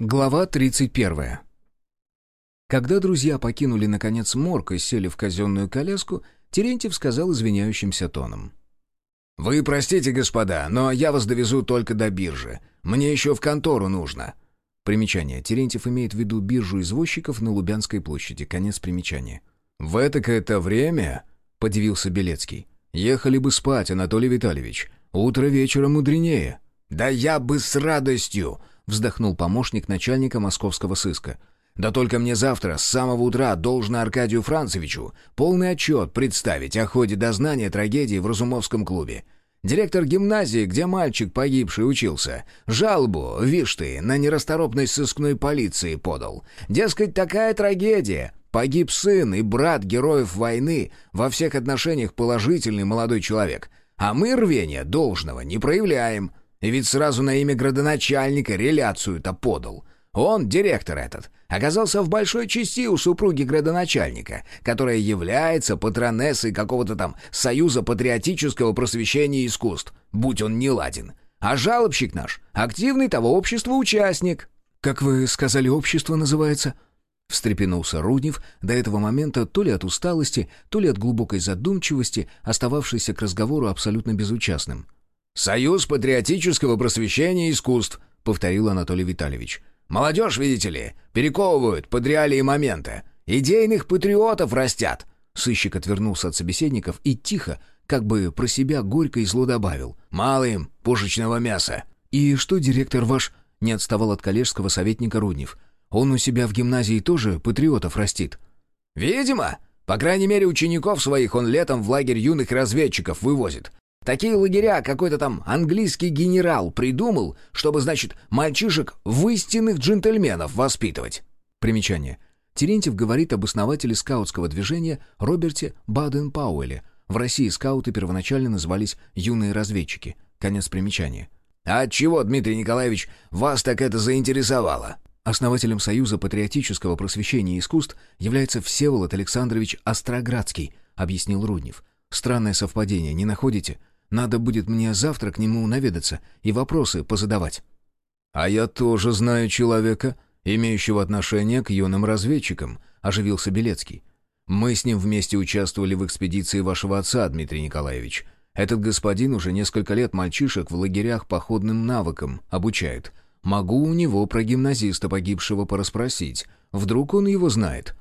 Глава 31. Когда друзья покинули, наконец, морг и сели в казенную коляску, Терентьев сказал извиняющимся тоном. «Вы простите, господа, но я вас довезу только до биржи. Мне еще в контору нужно». Примечание. Терентьев имеет в виду биржу извозчиков на Лубянской площади. Конец примечания. «В это-то время?» — подивился Белецкий. «Ехали бы спать, Анатолий Витальевич. Утро вечера мудренее». «Да я бы с радостью!» Вздохнул помощник начальника московского сыска. «Да только мне завтра с самого утра должно Аркадию Францевичу полный отчет представить о ходе дознания трагедии в Разумовском клубе. Директор гимназии, где мальчик погибший учился, жалобу, вишь ты, на нерасторопность сыскной полиции подал. Дескать, такая трагедия. Погиб сын и брат героев войны, во всех отношениях положительный молодой человек. А мы рвения должного не проявляем. И ведь сразу на имя градоначальника реляцию-то подал. Он, директор этот, оказался в большой части у супруги градоначальника, которая является патронессой какого-то там Союза патриотического просвещения и искусств, будь он не ладен. А жалобщик наш — активный того общества участник. «Как вы сказали, общество называется?» Встрепенулся Руднев, до этого момента то ли от усталости, то ли от глубокой задумчивости, остававшийся к разговору абсолютно безучастным. «Союз патриотического просвещения и искусств», — повторил Анатолий Витальевич. «Молодежь, видите ли, перековывают под реалии момента. Идейных патриотов растят». Сыщик отвернулся от собеседников и тихо, как бы про себя горько и зло добавил. «Мало им пушечного мяса». «И что директор ваш?» — не отставал от коллежского советника Руднев. «Он у себя в гимназии тоже патриотов растит». «Видимо. По крайней мере, учеников своих он летом в лагерь юных разведчиков вывозит. Такие лагеря какой-то там английский генерал придумал, чтобы, значит, мальчишек в истинных джентльменов воспитывать. Примечание. Терентьев говорит об основателе скаутского движения Роберте Баден-Пауэле. В России скауты первоначально назывались «юные разведчики». Конец примечания. «А отчего, Дмитрий Николаевич, вас так это заинтересовало?» Основателем Союза патриотического просвещения и искусств является Всеволод Александрович Остроградский, объяснил Руднев. Странное совпадение, не находите? Надо будет мне завтра к нему наведаться и вопросы позадавать». «А я тоже знаю человека, имеющего отношение к юным разведчикам», — оживился Белецкий. «Мы с ним вместе участвовали в экспедиции вашего отца, Дмитрий Николаевич. Этот господин уже несколько лет мальчишек в лагерях походным навыкам обучает. Могу у него про гимназиста погибшего порасспросить. Вдруг он его знает».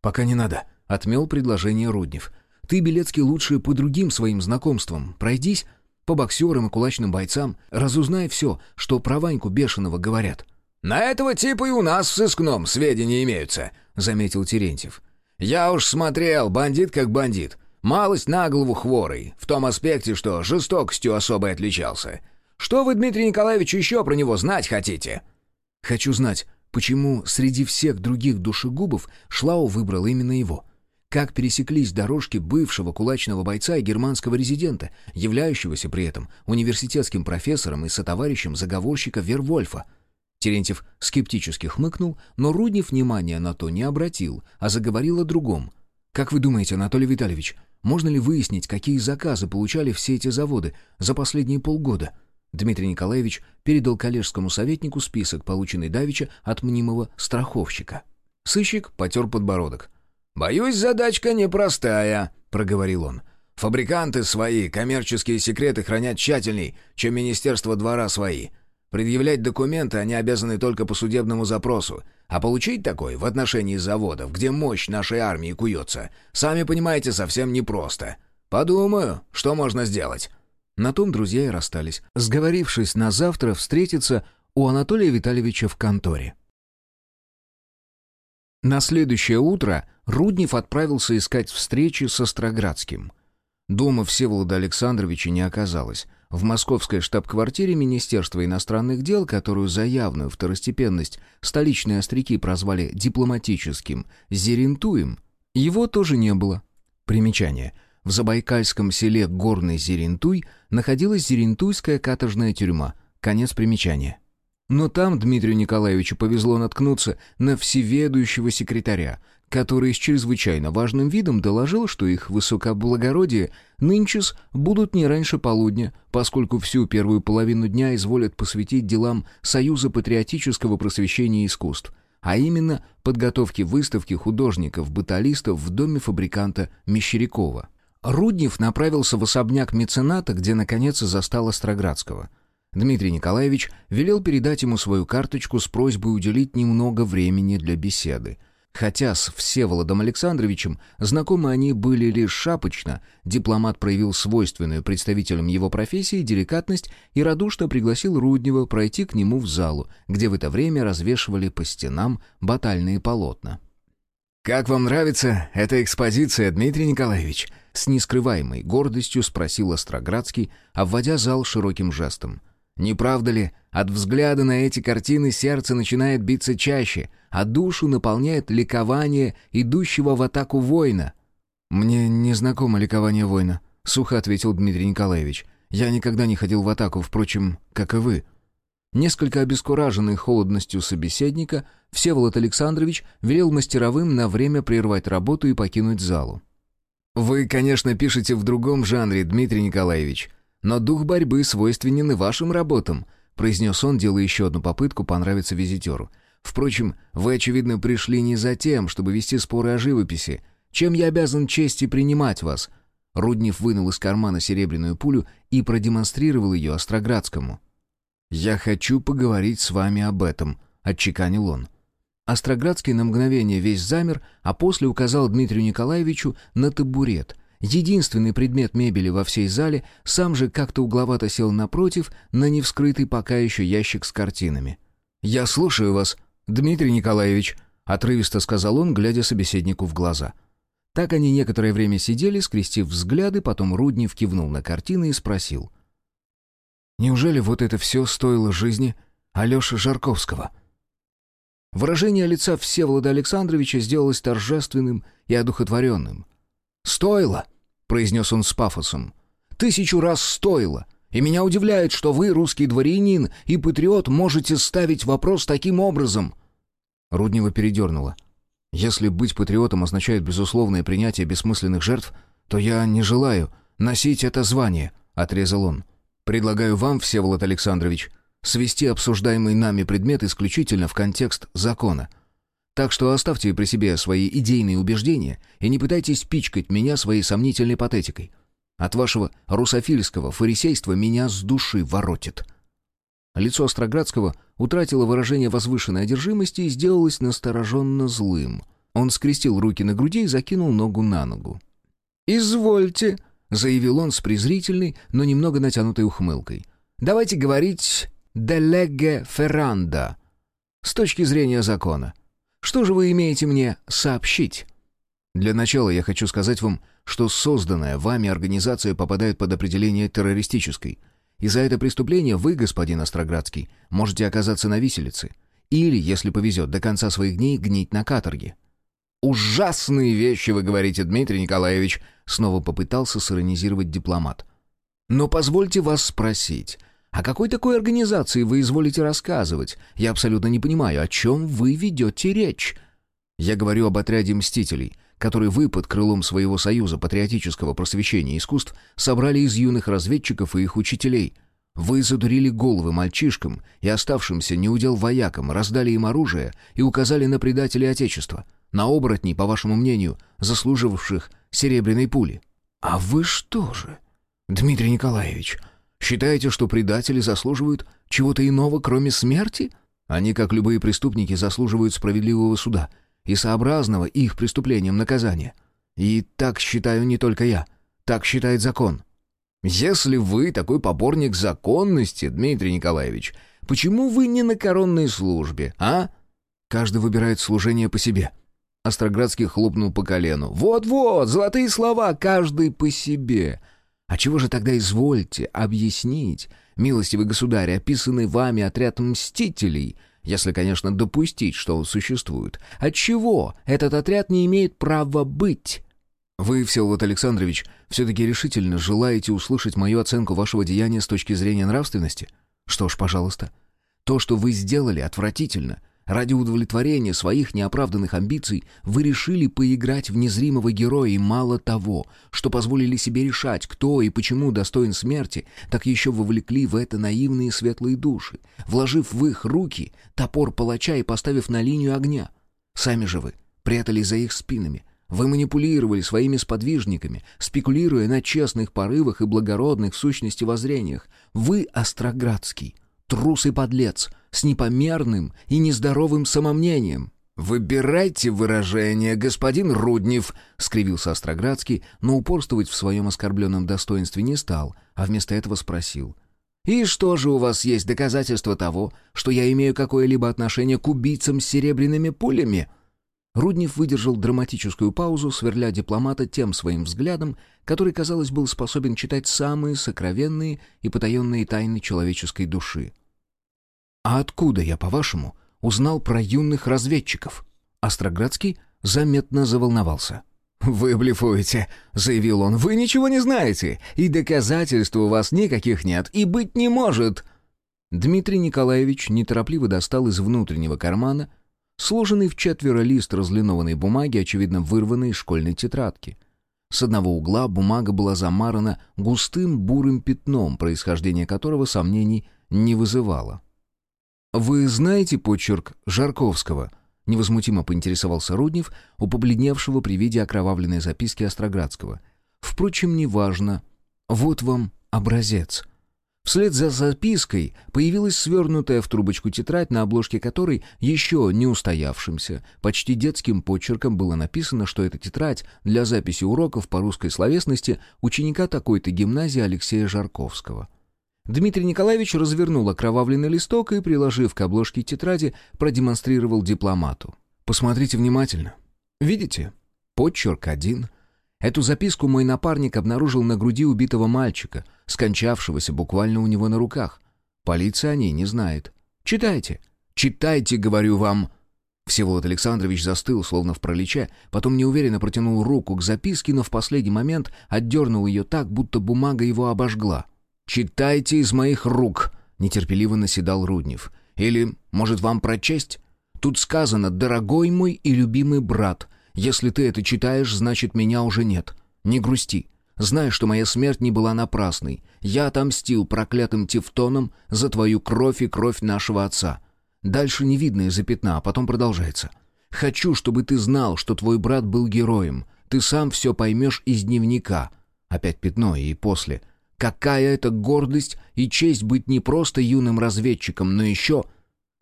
«Пока не надо», — отмел предложение Руднев. Ты, Белецкий, лучше по другим своим знакомствам пройдись, по боксерам и кулачным бойцам, разузнай все, что про Ваньку Бешеного говорят». «На этого типа и у нас в сыскном сведения имеются», — заметил Терентьев. «Я уж смотрел, бандит как бандит. Малость на голову хворый, в том аспекте, что жестокостью особо отличался. Что вы, Дмитрий Николаевич, еще про него знать хотите?» «Хочу знать, почему среди всех других душегубов Шлау выбрал именно его как пересеклись дорожки бывшего кулачного бойца и германского резидента, являющегося при этом университетским профессором и сотоварищем заговорщика Вервольфа. Терентьев скептически хмыкнул, но Руднев внимания на то не обратил, а заговорил о другом. «Как вы думаете, Анатолий Витальевич, можно ли выяснить, какие заказы получали все эти заводы за последние полгода?» Дмитрий Николаевич передал коллежскому советнику список, полученный Давича от мнимого страховщика. Сыщик потер подбородок. «Боюсь, задачка непростая», — проговорил он. «Фабриканты свои коммерческие секреты хранят тщательней, чем Министерство двора свои. Предъявлять документы они обязаны только по судебному запросу, а получить такой в отношении заводов, где мощь нашей армии куется, сами понимаете, совсем непросто. Подумаю, что можно сделать». На том друзья и расстались, сговорившись на завтра встретиться у Анатолия Витальевича в конторе. На следующее утро Руднев отправился искать встречи со Строградским. Дома Всеволода Александровича не оказалось. В московской штаб-квартире Министерства иностранных дел, которую за явную второстепенность столичные остряки прозвали дипломатическим «Зерентуем», его тоже не было. Примечание. В забайкальском селе Горный Зерентуй находилась Зерентуйская каторжная тюрьма. Конец примечания. Но там Дмитрию Николаевичу повезло наткнуться на всеведущего секретаря, который с чрезвычайно важным видом доложил, что их высокоблагородие нынче будут не раньше полудня, поскольку всю первую половину дня изволят посвятить делам Союза патриотического просвещения искусств, а именно подготовке выставки художников-баталистов в доме фабриканта Мещерякова. Руднев направился в особняк мецената, где наконец застал Остроградского. Дмитрий Николаевич велел передать ему свою карточку с просьбой уделить немного времени для беседы — Хотя с Всеволодом Александровичем знакомы они были лишь шапочно, дипломат проявил свойственную представителям его профессии деликатность и радушно пригласил Руднева пройти к нему в залу, где в это время развешивали по стенам батальные полотна. «Как вам нравится эта экспозиция, Дмитрий Николаевич?» С нескрываемой гордостью спросил Остроградский, обводя зал широким жестом. Не правда ли, от взгляда на эти картины сердце начинает биться чаще, а душу наполняет ликование идущего в атаку воина? «Мне не знакомо ликование воина», — сухо ответил Дмитрий Николаевич. «Я никогда не ходил в атаку, впрочем, как и вы». Несколько обескураженный холодностью собеседника, Всеволод Александрович велел мастеровым на время прервать работу и покинуть залу. «Вы, конечно, пишете в другом жанре, Дмитрий Николаевич», но дух борьбы свойственен и вашим работам», — произнес он, делая еще одну попытку понравиться визитеру. «Впрочем, вы, очевидно, пришли не за тем, чтобы вести споры о живописи. Чем я обязан чести принимать вас?» Руднев вынул из кармана серебряную пулю и продемонстрировал ее Остроградскому. «Я хочу поговорить с вами об этом», — отчеканил он. Остроградский на мгновение весь замер, а после указал Дмитрию Николаевичу на табурет, Единственный предмет мебели во всей зале, сам же как-то угловато сел напротив на невскрытый пока еще ящик с картинами. «Я слушаю вас, Дмитрий Николаевич», — отрывисто сказал он, глядя собеседнику в глаза. Так они некоторое время сидели, скрестив взгляды, потом Руднев кивнул на картины и спросил. «Неужели вот это все стоило жизни Алеши Жарковского?» Выражение лица Всеволода Александровича сделалось торжественным и одухотворенным. «Стоило», — произнес он с пафосом. «Тысячу раз стоило. И меня удивляет, что вы, русский дворянин и патриот, можете ставить вопрос таким образом». Руднева передернула. «Если быть патриотом означает безусловное принятие бессмысленных жертв, то я не желаю носить это звание», — отрезал он. «Предлагаю вам, Всеволод Александрович, свести обсуждаемый нами предмет исключительно в контекст закона — так что оставьте при себе свои идейные убеждения и не пытайтесь пичкать меня своей сомнительной патетикой. От вашего русофильского фарисейства меня с души воротит». Лицо Остроградского утратило выражение возвышенной одержимости и сделалось настороженно злым. Он скрестил руки на груди и закинул ногу на ногу. «Извольте», — заявил он с презрительной, но немного натянутой ухмылкой. «Давайте говорить «делеге ферранда» с точки зрения закона. Что же вы имеете мне сообщить?» «Для начала я хочу сказать вам, что созданная вами организация попадает под определение террористической. И за это преступление вы, господин Остроградский, можете оказаться на виселице. Или, если повезет, до конца своих дней гнить на каторге». «Ужасные вещи вы говорите, Дмитрий Николаевич», — снова попытался сиронизировать дипломат. «Но позвольте вас спросить, о какой такой организации вы изволите рассказывать? Я абсолютно не понимаю, о чем вы ведете речь?» «Я говорю об отряде «Мстителей», который вы под крылом своего союза патриотического просвещения и искусств собрали из юных разведчиков и их учителей. Вы задурили головы мальчишкам и оставшимся неудел воякам, раздали им оружие и указали на предателей Отечества, на оборотней, по вашему мнению, заслуживавших серебряной пули. А вы что же, Дмитрий Николаевич, Считаете, что предатели заслуживают чего-то иного, кроме смерти? Они, как любые преступники, заслуживают справедливого суда и сообразного их преступлениям наказания. И так считаю не только я. Так считает закон. Если вы такой поборник законности, Дмитрий Николаевич, почему вы не на коронной службе, а? Каждый выбирает служение по себе. Остроградский хлопнул по колену. «Вот-вот, золотые слова, каждый по себе. А чего же тогда извольте объяснить, милостивый государь, описанный вами отряд мстителей, если, конечно, допустить, что он существует? Отчего этот отряд не имеет права быть?» «Вы, Всеволод Александрович, все-таки решительно желаете услышать мою оценку вашего деяния с точки зрения нравственности? Что ж, пожалуйста. То, что вы сделали, отвратительно. Ради удовлетворения своих неоправданных амбиций вы решили поиграть в незримого героя и мало того, что позволили себе решать, кто и почему достоин смерти, так еще вовлекли в это наивные светлые души, вложив в их руки топор палача и поставив на линию огня. Сами же вы прятались за их спинами, вы манипулировали своими сподвижниками, спекулируя на честных порывах и благородных в сущности воззрениях. Вы, Остроградский, трус и подлец, с непомерным и нездоровым самомнением». «Выбирайте выражение, господин Руднев», — скривился Остроградский, но упорствовать в своем оскорбленном достоинстве не стал, а вместо этого спросил. «И что же у вас есть доказательства того, что я имею какое-либо отношение к убийцам с серебряными пулями?» Руднев выдержал драматическую паузу, сверля дипломата тем своим взглядом, который, казалось, был способен читать самые сокровенные и потаенные тайны человеческой души. «А откуда я, по-вашему, узнал про юных разведчиков?» Остроградский заметно заволновался. «Вы блефуете», — заявил он. «Вы ничего не знаете, и доказательств у вас никаких нет, и быть не может». Дмитрий Николаевич неторопливо достал из внутреннего кармана сложенный в четверо лист разлинованной бумаги, очевидно вырванный из школьной тетрадки. С одного угла бумага была замарана густым бурым пятном, происхождение которого сомнений не вызывало. «Вы знаете почерк Жарковского?» — невозмутимо поинтересовался Руднев у побледневшего при виде окровавленной записки Остроградского. «Впрочем, неважно. Вот вам образец». Вслед за запиской появилась свернутая в трубочку тетрадь, на обложке которой, еще не устоявшимся, почти детским почерком было написано, что это тетрадь для записи уроков по русской словесности ученика такой-то гимназии Алексея Жарковского. Дмитрий Николаевич развернул окровавленный листок и, приложив к обложке тетради, продемонстрировал дипломату. «Посмотрите внимательно. Видите? Подчерк один — Эту записку мой напарник обнаружил на груди убитого мальчика, скончавшегося буквально у него на руках. Полиция о ней не знает. Читайте. Читайте, говорю вам. Всеволод Александрович застыл, словно в пролече, потом неуверенно протянул руку к записке, но в последний момент отдернул ее так, будто бумага его обожгла. «Читайте из моих рук!» — нетерпеливо наседал Руднев. «Или, может, вам прочесть? Тут сказано «Дорогой мой и любимый брат», если ты это читаешь, значит, меня уже нет. Не грусти. Знай, что моя смерть не была напрасной. Я отомстил проклятым тефтоном за твою кровь и кровь нашего отца. Дальше не видно из-за пятна, а потом продолжается. Хочу, чтобы ты знал, что твой брат был героем. Ты сам все поймешь из дневника. Опять пятно и после. Какая это гордость и честь быть не просто юным разведчиком, но еще...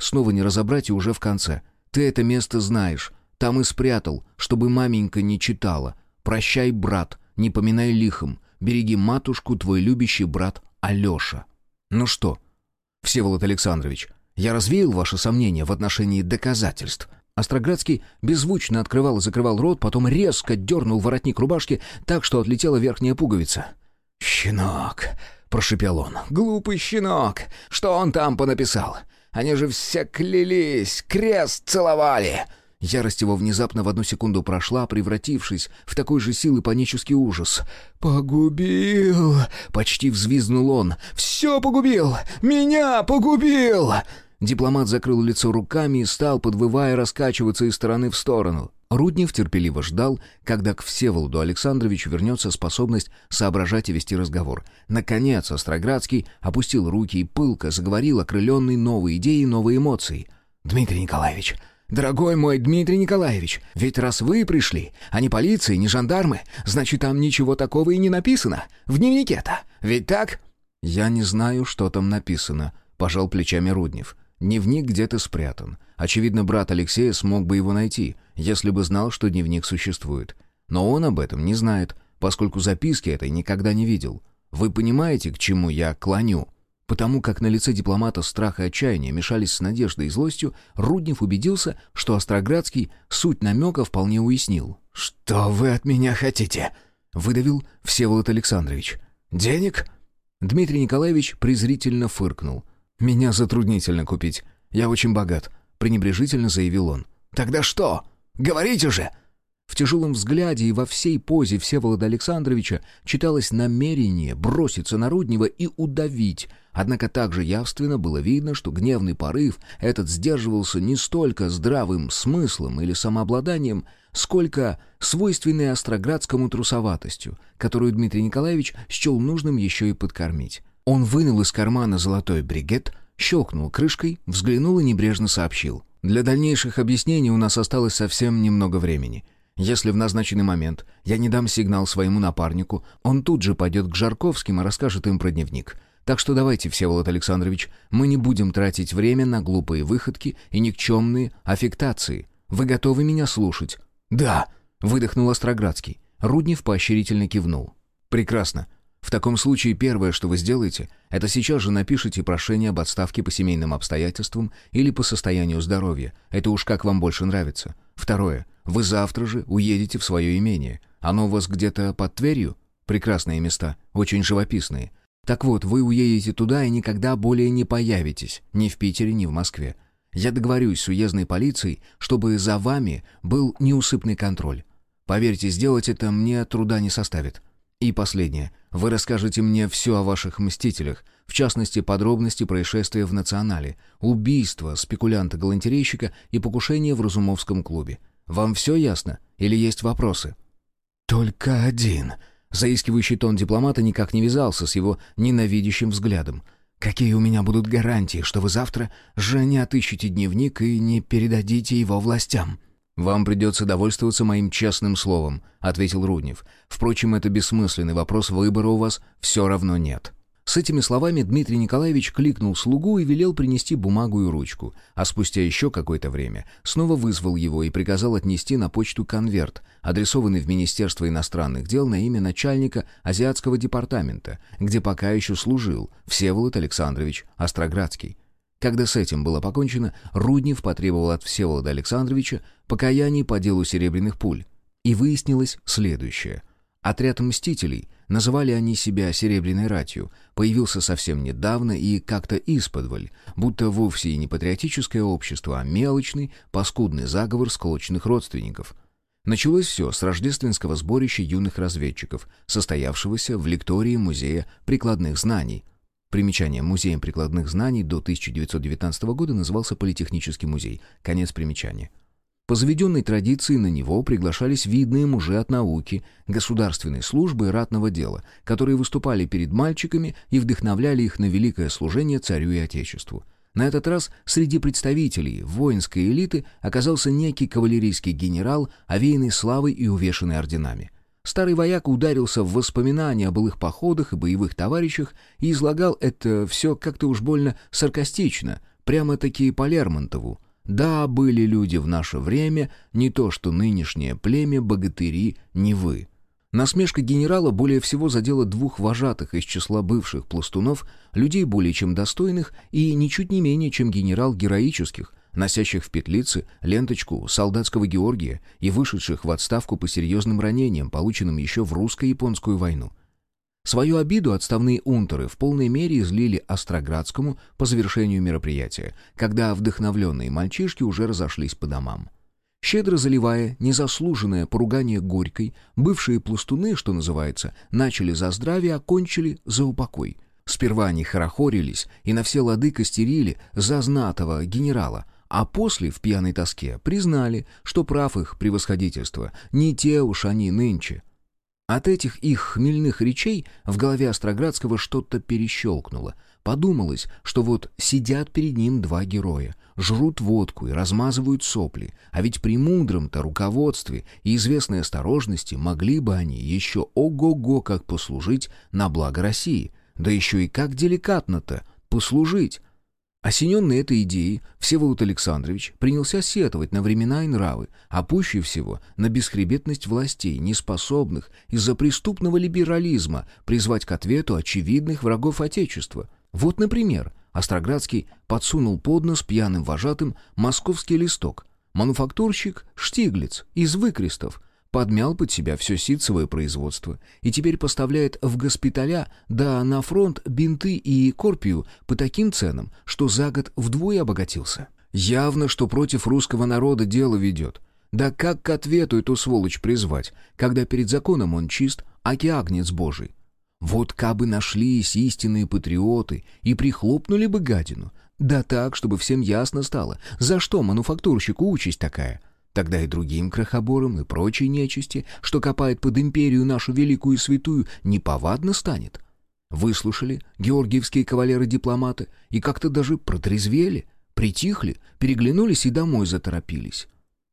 Снова не разобрать и уже в конце. Ты это место знаешь. Там и спрятал, чтобы маменька не читала. Прощай, брат, не поминай лихом. Береги матушку, твой любящий брат Алеша. Ну что, Всеволод Александрович, я развеял ваши сомнения в отношении доказательств. Остроградский беззвучно открывал и закрывал рот, потом резко дернул воротник рубашки так, что отлетела верхняя пуговица. «Щенок!» — прошепел он. «Глупый щенок! Что он там понаписал? Они же все клялись, крест целовали!» Ярость его внезапно в одну секунду прошла, превратившись в такой же силы панический ужас. «Погубил!» — почти взвизгнул он. «Все погубил! Меня погубил!» Дипломат закрыл лицо руками и стал, подвывая, раскачиваться из стороны в сторону. Руднев терпеливо ждал, когда к Всеволоду Александровичу вернется способность соображать и вести разговор. Наконец Остроградский опустил руки и пылко заговорил, окрыленный новой идеей и новой эмоцией. «Дмитрий Николаевич, «Дорогой мой Дмитрий Николаевич, ведь раз вы пришли, а не полиция, не жандармы, значит, там ничего такого и не написано. В дневнике-то. Ведь так?» «Я не знаю, что там написано», — пожал плечами Руднев. «Дневник где-то спрятан. Очевидно, брат Алексея смог бы его найти, если бы знал, что дневник существует. Но он об этом не знает, поскольку записки этой никогда не видел. Вы понимаете, к чему я клоню?» Потому как на лице дипломата страх и отчаяние мешались с надеждой и злостью, Руднев убедился, что Остроградский суть намека вполне уяснил. «Что вы от меня хотите?» — выдавил Всеволод Александрович. «Денег?» Дмитрий Николаевич презрительно фыркнул. «Меня затруднительно купить. Я очень богат», — пренебрежительно заявил он. «Тогда что? Говорите же!» В тяжелом взгляде и во всей позе Всеволода Александровича читалось намерение броситься на Руднева и удавить, однако также явственно было видно, что гневный порыв этот сдерживался не столько здравым смыслом или самообладанием, сколько свойственной Остроградскому трусоватостью, которую Дмитрий Николаевич счел нужным еще и подкормить. Он вынул из кармана золотой бригет, щелкнул крышкой, взглянул и небрежно сообщил. «Для дальнейших объяснений у нас осталось совсем немного времени». Если в назначенный момент я не дам сигнал своему напарнику, он тут же пойдет к Жарковским и расскажет им про дневник. Так что давайте, Всеволод Александрович, мы не будем тратить время на глупые выходки и никчемные аффектации. Вы готовы меня слушать?» «Да», — выдохнул Остроградский. Руднев поощрительно кивнул. «Прекрасно. В таком случае первое, что вы сделаете, это сейчас же напишите прошение об отставке по семейным обстоятельствам или по состоянию здоровья. Это уж как вам больше нравится. Второе. Вы завтра же уедете в свое имение. Оно у вас где-то под Тверью? Прекрасные места, очень живописные. Так вот, вы уедете туда и никогда более не появитесь, ни в Питере, ни в Москве. Я договорюсь с уездной полицией, чтобы за вами был неусыпный контроль. Поверьте, сделать это мне труда не составит. И последнее. Вы расскажете мне все о ваших мстителях, в частности, подробности происшествия в «Национале», убийства спекулянта-галантерейщика и покушения в Разумовском клубе. Вам все ясно? Или есть вопросы?» «Только один». Заискивающий тон дипломата никак не вязался с его ненавидящим взглядом. «Какие у меня будут гарантии, что вы завтра же не отыщете дневник и не передадите его властям?» «Вам придется довольствоваться моим честным словом», — ответил Руднев. «Впрочем, это бессмысленный вопрос, выбора у вас все равно нет». С этими словами Дмитрий Николаевич кликнул слугу и велел принести бумагу и ручку, а спустя еще какое-то время снова вызвал его и приказал отнести на почту конверт, адресованный в Министерство иностранных дел на имя начальника Азиатского департамента, где пока еще служил Всеволод Александрович Остроградский. Когда с этим было покончено, Руднев потребовал от Всеволода Александровича покаяний по делу серебряных пуль. И выяснилось следующее. Отряд «Мстителей» Называли они себя «серебряной ратью», появился совсем недавно и как-то исподволь, будто вовсе и не патриотическое общество, а мелочный, паскудный заговор склочных родственников. Началось все с рождественского сборища юных разведчиков, состоявшегося в лектории Музея прикладных знаний. Примечание «Музеем прикладных знаний» до 1919 года назывался Политехнический музей. Конец примечания. По заведенной традиции на него приглашались видные мужи от науки, государственной службы и ратного дела, которые выступали перед мальчиками и вдохновляли их на великое служение царю и отечеству. На этот раз среди представителей воинской элиты оказался некий кавалерийский генерал, овеянный славой и увешанный орденами. Старый вояк ударился в воспоминания о былых походах и боевых товарищах и излагал это все как-то уж больно саркастично, прямо-таки по Лермонтову, да, были люди в наше время, не то что нынешнее племя, богатыри, не вы. Насмешка генерала более всего задела двух вожатых из числа бывших пластунов, людей более чем достойных и ничуть не менее, чем генерал героических, носящих в петлице ленточку солдатского Георгия и вышедших в отставку по серьезным ранениям, полученным еще в русско-японскую войну. Свою обиду отставные унтеры в полной мере излили Остроградскому по завершению мероприятия, когда вдохновленные мальчишки уже разошлись по домам. Щедро заливая незаслуженное поругание горькой, бывшие пластуны, что называется, начали за здравие, а кончили за упокой. Сперва они хорохорились и на все лады костерили за знатого генерала, а после в пьяной тоске признали, что прав их превосходительство, не те уж они нынче, от этих их хмельных речей в голове Остроградского что-то перещелкнуло. Подумалось, что вот сидят перед ним два героя, жрут водку и размазывают сопли, а ведь при мудром-то руководстве и известной осторожности могли бы они еще ого-го как послужить на благо России, да еще и как деликатно-то послужить. Осененный этой идеей, Всеволод Александрович принялся сетовать на времена и нравы, а пуще всего на бесхребетность властей, неспособных из-за преступного либерализма призвать к ответу очевидных врагов Отечества. Вот, например, Остроградский подсунул под нос пьяным вожатым московский листок. Мануфактурщик Штиглиц из выкрестов подмял под себя все ситцевое производство и теперь поставляет в госпиталя, да на фронт бинты и корпию по таким ценам, что за год вдвое обогатился. Явно, что против русского народа дело ведет. Да как к ответу эту сволочь призвать, когда перед законом он чист, аки агнец божий? Вот кабы нашлись истинные патриоты и прихлопнули бы гадину, да так, чтобы всем ясно стало, за что мануфактурщику участь такая. Тогда и другим крохоборам, и прочей нечисти, что копает под империю нашу великую и святую, неповадно станет. Выслушали георгиевские кавалеры-дипломаты и как-то даже протрезвели, притихли, переглянулись и домой заторопились.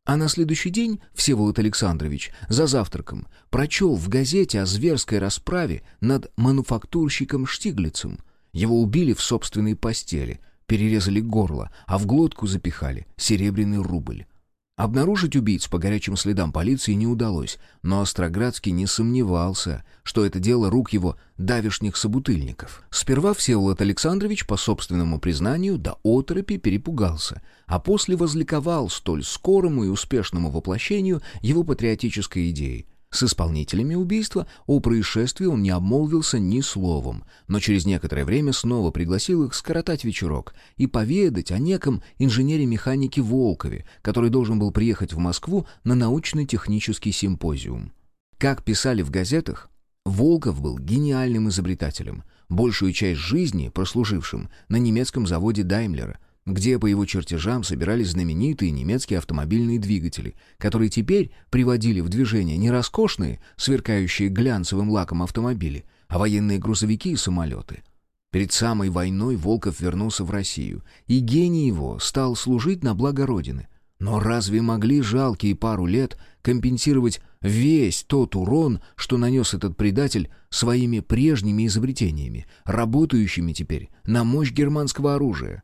А на следующий день Всеволод Александрович за завтраком прочел в газете о зверской расправе над мануфактурщиком Штиглицем. Его убили в собственной постели, перерезали горло, а в глотку запихали серебряный рубль. Обнаружить убийц по горячим следам полиции не удалось, но Остроградский не сомневался, что это дело рук его давишних собутыльников. Сперва Всеволод Александрович, по собственному признанию, до оторопи перепугался, а после возликовал столь скорому и успешному воплощению его патриотической идеи — с исполнителями убийства о происшествии он не обмолвился ни словом, но через некоторое время снова пригласил их скоротать вечерок и поведать о неком инженере-механике Волкове, который должен был приехать в Москву на научно-технический симпозиум. Как писали в газетах, Волков был гениальным изобретателем, большую часть жизни прослужившим на немецком заводе Даймлера, где по его чертежам собирались знаменитые немецкие автомобильные двигатели, которые теперь приводили в движение не роскошные, сверкающие глянцевым лаком автомобили, а военные грузовики и самолеты. Перед самой войной Волков вернулся в Россию, и гений его стал служить на благо Родины. Но разве могли жалкие пару лет компенсировать весь тот урон, что нанес этот предатель своими прежними изобретениями, работающими теперь на мощь германского оружия?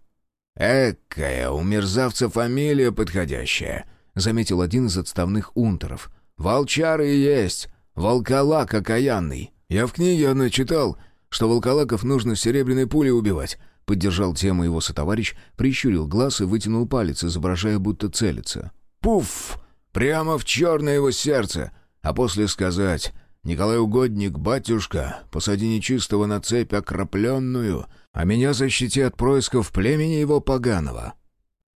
«Экая, у мерзавца фамилия подходящая», — заметил один из отставных унтеров. «Волчары есть, волколак окаянный. Я в книге начитал, что волколаков нужно серебряной пулей убивать». Поддержал тему его сотоварищ, прищурил глаз и вытянул палец, изображая, будто целится. «Пуф! Прямо в черное его сердце! А после сказать, Николай Угодник, батюшка, посади нечистого на цепь окропленную, а меня защити от происков племени его поганого».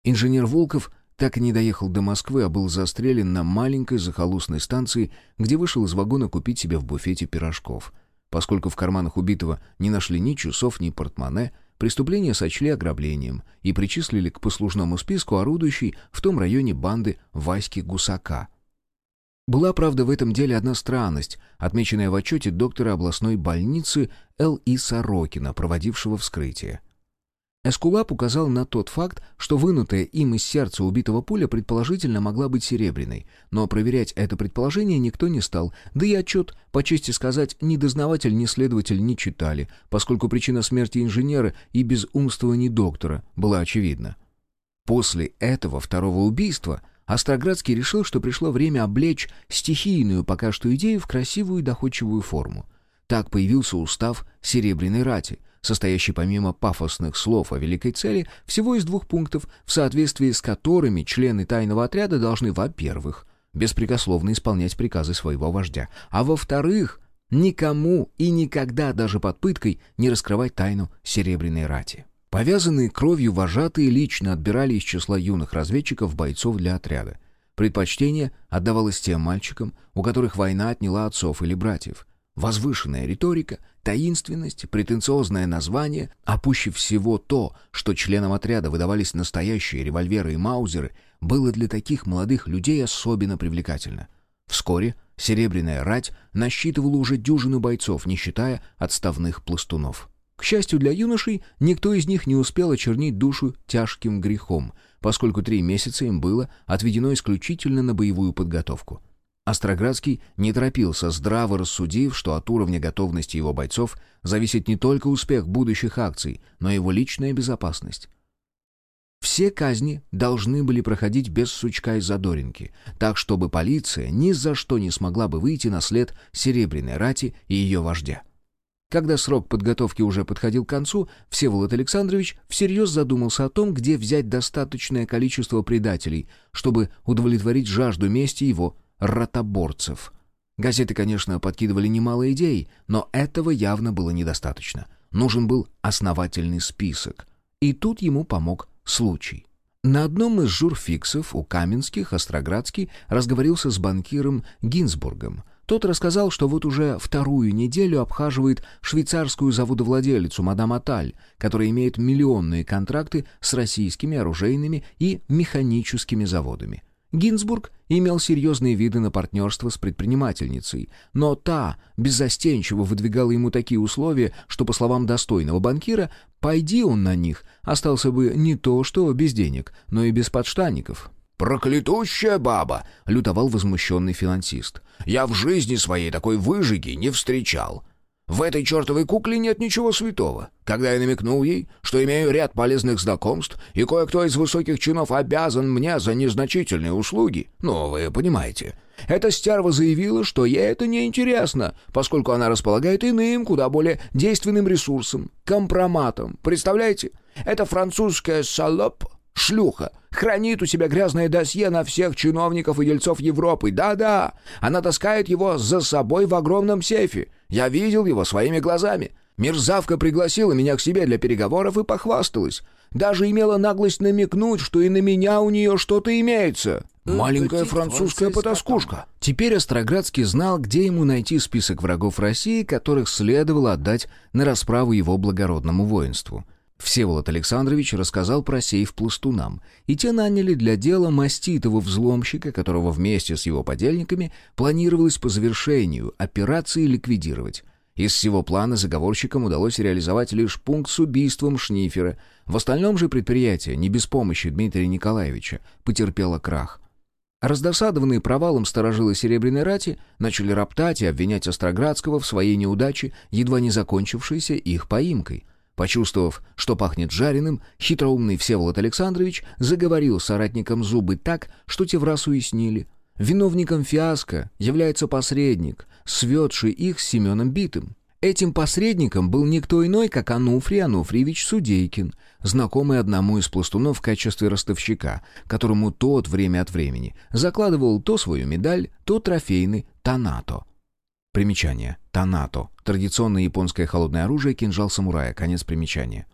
Инженер Волков так и не доехал до Москвы, а был застрелен на маленькой захолустной станции, где вышел из вагона купить себе в буфете пирожков. Поскольку в карманах убитого не нашли ни часов, ни портмоне, преступление сочли ограблением и причислили к послужному списку орудующей в том районе банды Васьки Гусака — была, правда, в этом деле одна странность, отмеченная в отчете доктора областной больницы Л.И. Сорокина, проводившего вскрытие. Эскулап указал на тот факт, что вынутая им из сердца убитого пуля предположительно могла быть серебряной, но проверять это предположение никто не стал, да и отчет, по чести сказать, ни дознаватель, ни следователь не читали, поскольку причина смерти инженера и без умствований доктора была очевидна. После этого второго убийства – Остроградский решил, что пришло время облечь стихийную пока что идею в красивую и доходчивую форму. Так появился устав Серебряной Рати, состоящий помимо пафосных слов о великой цели всего из двух пунктов, в соответствии с которыми члены тайного отряда должны, во-первых, беспрекословно исполнять приказы своего вождя, а во-вторых, никому и никогда даже под пыткой не раскрывать тайну Серебряной Рати. Повязанные кровью вожатые лично отбирали из числа юных разведчиков бойцов для отряда. Предпочтение отдавалось тем мальчикам, у которых война отняла отцов или братьев. Возвышенная риторика, таинственность, претенциозное название, а пуще всего то, что членам отряда выдавались настоящие револьверы и маузеры, было для таких молодых людей особенно привлекательно. Вскоре «Серебряная рать» насчитывала уже дюжину бойцов, не считая отставных пластунов. К счастью для юношей, никто из них не успел очернить душу тяжким грехом, поскольку три месяца им было отведено исключительно на боевую подготовку. Остроградский не торопился, здраво рассудив, что от уровня готовности его бойцов зависит не только успех будущих акций, но и его личная безопасность. Все казни должны были проходить без сучка и задоринки, так чтобы полиция ни за что не смогла бы выйти на след Серебряной Рати и ее вождя. Когда срок подготовки уже подходил к концу, Всеволод Александрович всерьез задумался о том, где взять достаточное количество предателей, чтобы удовлетворить жажду мести его ротоборцев. Газеты, конечно, подкидывали немало идей, но этого явно было недостаточно. Нужен был основательный список. И тут ему помог случай. На одном из журфиксов у Каменских Остроградский разговорился с банкиром Гинзбургом. Тот рассказал, что вот уже вторую неделю обхаживает швейцарскую заводовладелицу мадам Аталь, которая имеет миллионные контракты с российскими оружейными и механическими заводами. Гинзбург имел серьезные виды на партнерство с предпринимательницей, но та беззастенчиво выдвигала ему такие условия, что, по словам достойного банкира, пойди он на них, остался бы не то что без денег, но и без подштанников. «Проклятущая баба!» — лютовал возмущенный финансист. «Я в жизни своей такой выжиги не встречал. В этой чертовой кукле нет ничего святого. Когда я намекнул ей, что имею ряд полезных знакомств, и кое-кто из высоких чинов обязан мне за незначительные услуги, ну, вы понимаете, эта стерва заявила, что ей это не интересно, поскольку она располагает иным, куда более действенным ресурсом — компроматом. Представляете? Это французская салоп Шлюха хранит у себя грязное досье на всех чиновников и дельцов Европы. Да-да, она таскает его за собой в огромном сейфе. Я видел его своими глазами. Мерзавка пригласила меня к себе для переговоров и похвасталась. Даже имела наглость намекнуть, что и на меня у нее что-то имеется. Маленькая французская потаскушка. Теперь Остроградский знал, где ему найти список врагов России, которых следовало отдать на расправу его благородному воинству. Всеволод Александрович рассказал про сейф пластунам, и те наняли для дела маститого взломщика, которого вместе с его подельниками планировалось по завершению операции ликвидировать. Из всего плана заговорщикам удалось реализовать лишь пункт с убийством Шнифера. В остальном же предприятие, не без помощи Дмитрия Николаевича, потерпело крах. Раздосадованные провалом сторожилы Серебряной Рати начали роптать и обвинять Остроградского в своей неудаче, едва не закончившейся их поимкой — Почувствовав, что пахнет жареным, хитроумный Всеволод Александрович заговорил соратникам зубы так, что те в раз уяснили. Виновником фиаско является посредник, сведший их с Семеном Битым. Этим посредником был никто иной, как Ануфрий Ануфриевич Судейкин, знакомый одному из пластунов в качестве ростовщика, которому тот время от времени закладывал то свою медаль, то трофейный танато — Примечание. Танато. Традиционное японское холодное оружие, кинжал самурая. Конец примечания.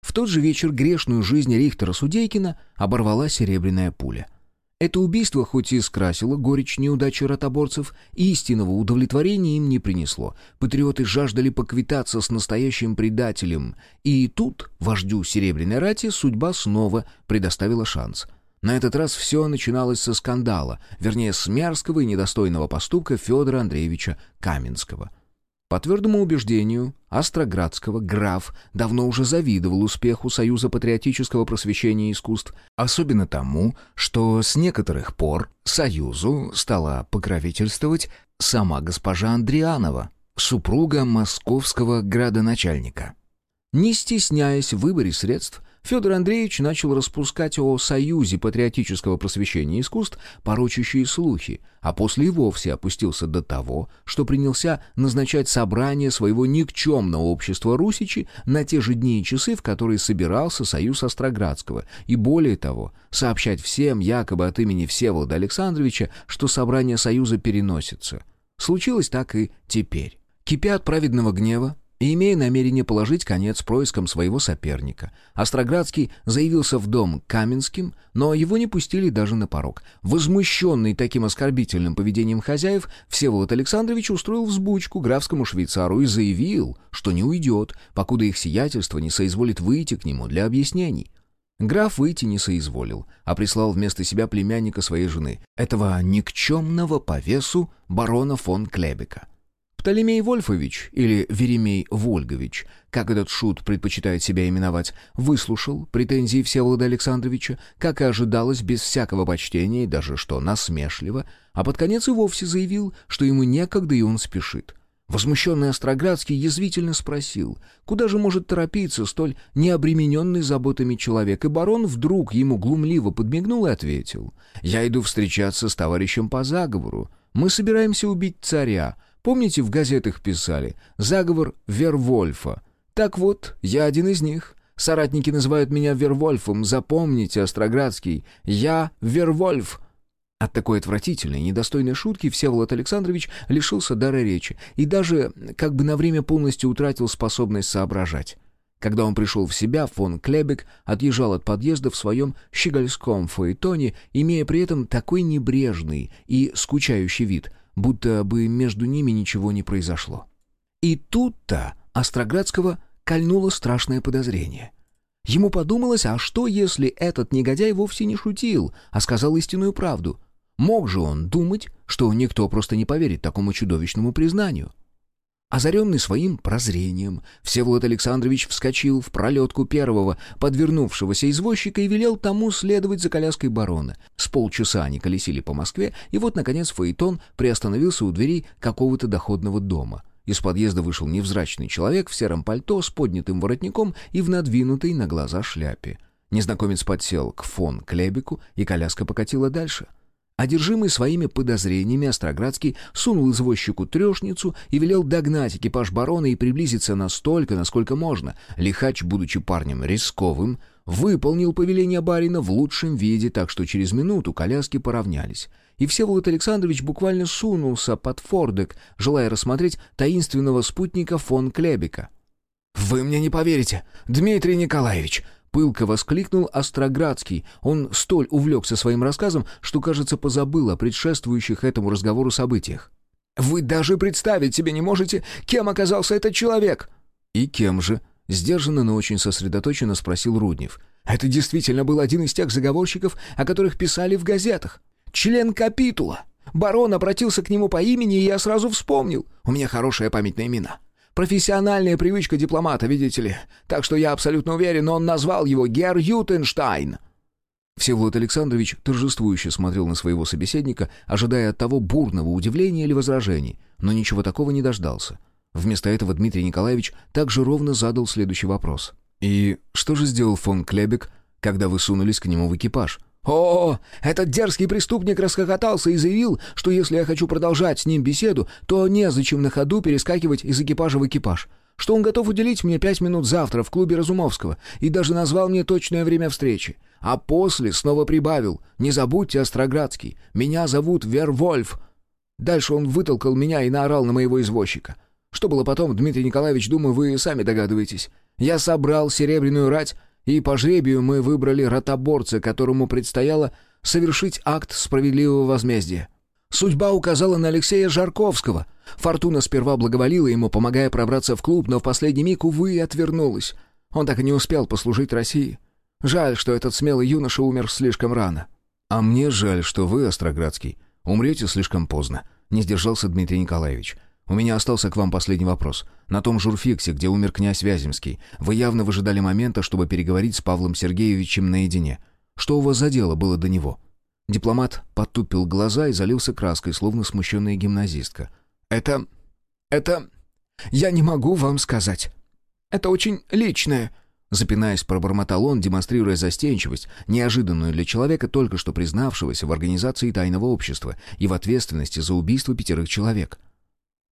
В тот же вечер грешную жизнь Рихтера Судейкина оборвала серебряная пуля. Это убийство хоть и скрасило горечь неудачи ротоборцев, истинного удовлетворения им не принесло. Патриоты жаждали поквитаться с настоящим предателем. И тут, вождю Серебряной Рати, судьба снова предоставила шанс — на этот раз все начиналось со скандала, вернее, с мерзкого и недостойного поступка Федора Андреевича Каменского. По твердому убеждению Остроградского граф давно уже завидовал успеху Союза патриотического просвещения и искусств, особенно тому, что с некоторых пор Союзу стала покровительствовать сама госпожа Андрианова, супруга московского градоначальника. Не стесняясь в выборе средств, Федор Андреевич начал распускать о Союзе патриотического просвещения искусств порочащие слухи, а после и вовсе опустился до того, что принялся назначать собрание своего никчемного общества Русичи на те же дни и часы, в которые собирался Союз Остроградского, и более того, сообщать всем якобы от имени Всеволода Александровича, что собрание Союза переносится. Случилось так и теперь. Кипя от праведного гнева, и имея намерение положить конец проискам своего соперника. Остроградский заявился в дом Каменским, но его не пустили даже на порог. Возмущенный таким оскорбительным поведением хозяев, Всеволод Александрович устроил взбучку графскому швейцару и заявил, что не уйдет, покуда их сиятельство не соизволит выйти к нему для объяснений. Граф выйти не соизволил, а прислал вместо себя племянника своей жены, этого никчемного по весу барона фон Клебека. Птолемей Вольфович, или Веремей Вольгович, как этот шут предпочитает себя именовать, выслушал претензии Всеволода Александровича, как и ожидалось, без всякого почтения и даже что насмешливо, а под конец и вовсе заявил, что ему некогда и он спешит. Возмущенный Остроградский язвительно спросил, куда же может торопиться столь необремененный заботами человек, и барон вдруг ему глумливо подмигнул и ответил, «Я иду встречаться с товарищем по заговору. Мы собираемся убить царя, Помните, в газетах писали «Заговор Вервольфа». Так вот, я один из них. Соратники называют меня Вервольфом. Запомните, Остроградский, я Вервольф. От такой отвратительной, недостойной шутки Всеволод Александрович лишился дара речи и даже как бы на время полностью утратил способность соображать. Когда он пришел в себя, фон Клебек отъезжал от подъезда в своем щегольском фаэтоне, имея при этом такой небрежный и скучающий вид, будто бы между ними ничего не произошло. И тут-то Остроградского кольнуло страшное подозрение. Ему подумалось, а что, если этот негодяй вовсе не шутил, а сказал истинную правду? Мог же он думать, что никто просто не поверит такому чудовищному признанию? Озаренный своим прозрением, Всеволод Александрович вскочил в пролетку первого подвернувшегося извозчика и велел тому следовать за коляской барона. С полчаса они колесили по Москве, и вот, наконец, Фаэтон приостановился у двери какого-то доходного дома. Из подъезда вышел невзрачный человек в сером пальто с поднятым воротником и в надвинутой на глаза шляпе. Незнакомец подсел к фон Клебику, и коляска покатила дальше — Одержимый своими подозрениями, Остроградский сунул извозчику трешницу и велел догнать экипаж барона и приблизиться настолько, насколько можно. Лихач, будучи парнем рисковым, выполнил повеление барина в лучшем виде, так что через минуту коляски поравнялись. И Всеволод Александрович буквально сунулся под фордек, желая рассмотреть таинственного спутника фон Клебика. «Вы мне не поверите, Дмитрий Николаевич!» Пылко воскликнул Остроградский. Он столь увлекся своим рассказом, что, кажется, позабыл о предшествующих этому разговору событиях. «Вы даже представить себе не можете, кем оказался этот человек!» «И кем же?» — сдержанно, но очень сосредоточенно спросил Руднев. «Это действительно был один из тех заговорщиков, о которых писали в газетах. Член капитула. Барон обратился к нему по имени, и я сразу вспомнил. У меня хорошая память на имена. Профессиональная привычка дипломата, видите ли. Так что я абсолютно уверен, он назвал его Гер Ютенштайн». Всеволод Александрович торжествующе смотрел на своего собеседника, ожидая от того бурного удивления или возражений, но ничего такого не дождался. Вместо этого Дмитрий Николаевич также ровно задал следующий вопрос. «И что же сделал фон Клебек, когда вы сунулись к нему в экипаж?» О, этот дерзкий преступник расхохотался и заявил, что если я хочу продолжать с ним беседу, то незачем на ходу перескакивать из экипажа в экипаж, что он готов уделить мне пять минут завтра в клубе Разумовского и даже назвал мне точное время встречи. А после снова прибавил «Не забудьте, Остроградский, меня зовут Вервольф». Дальше он вытолкал меня и наорал на моего извозчика. Что было потом, Дмитрий Николаевич, думаю, вы сами догадываетесь. Я собрал серебряную рать, и по жребию мы выбрали ротоборца, которому предстояло совершить акт справедливого возмездия. Судьба указала на Алексея Жарковского. Фортуна сперва благоволила ему, помогая пробраться в клуб, но в последний миг, увы, отвернулась. Он так и не успел послужить России. Жаль, что этот смелый юноша умер слишком рано. «А мне жаль, что вы, Остроградский, умрете слишком поздно», — не сдержался Дмитрий Николаевич. У меня остался к вам последний вопрос. На том журфиксе, где умер князь Вяземский, вы явно выжидали момента, чтобы переговорить с Павлом Сергеевичем наедине. Что у вас за дело было до него?» Дипломат потупил глаза и залился краской, словно смущенная гимназистка. «Это... это... я не могу вам сказать. Это очень личное...» Запинаясь, пробормотал он, демонстрируя застенчивость, неожиданную для человека, только что признавшегося в организации тайного общества и в ответственности за убийство пятерых человек.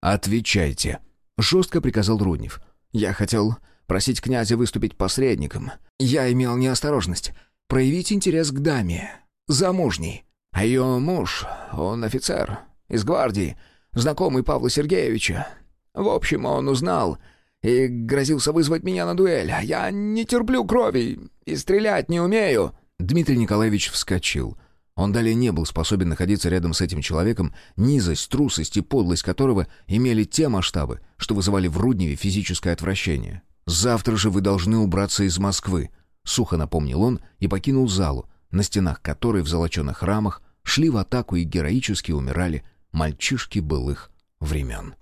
«Отвечайте», — жестко приказал Руднев. «Я хотел просить князя выступить посредником. Я имел неосторожность. Проявить интерес к даме. Замужней. А ее муж, он офицер, из гвардии, знакомый Павла Сергеевича. В общем, он узнал и грозился вызвать меня на дуэль. Я не терплю крови и стрелять не умею». Дмитрий Николаевич вскочил — он далее не был способен находиться рядом с этим человеком, низость, трусость и подлость которого имели те масштабы, что вызывали в Рудневе физическое отвращение. «Завтра же вы должны убраться из Москвы», — сухо напомнил он и покинул залу, на стенах которой в золоченых рамах шли в атаку и героически умирали мальчишки былых времен.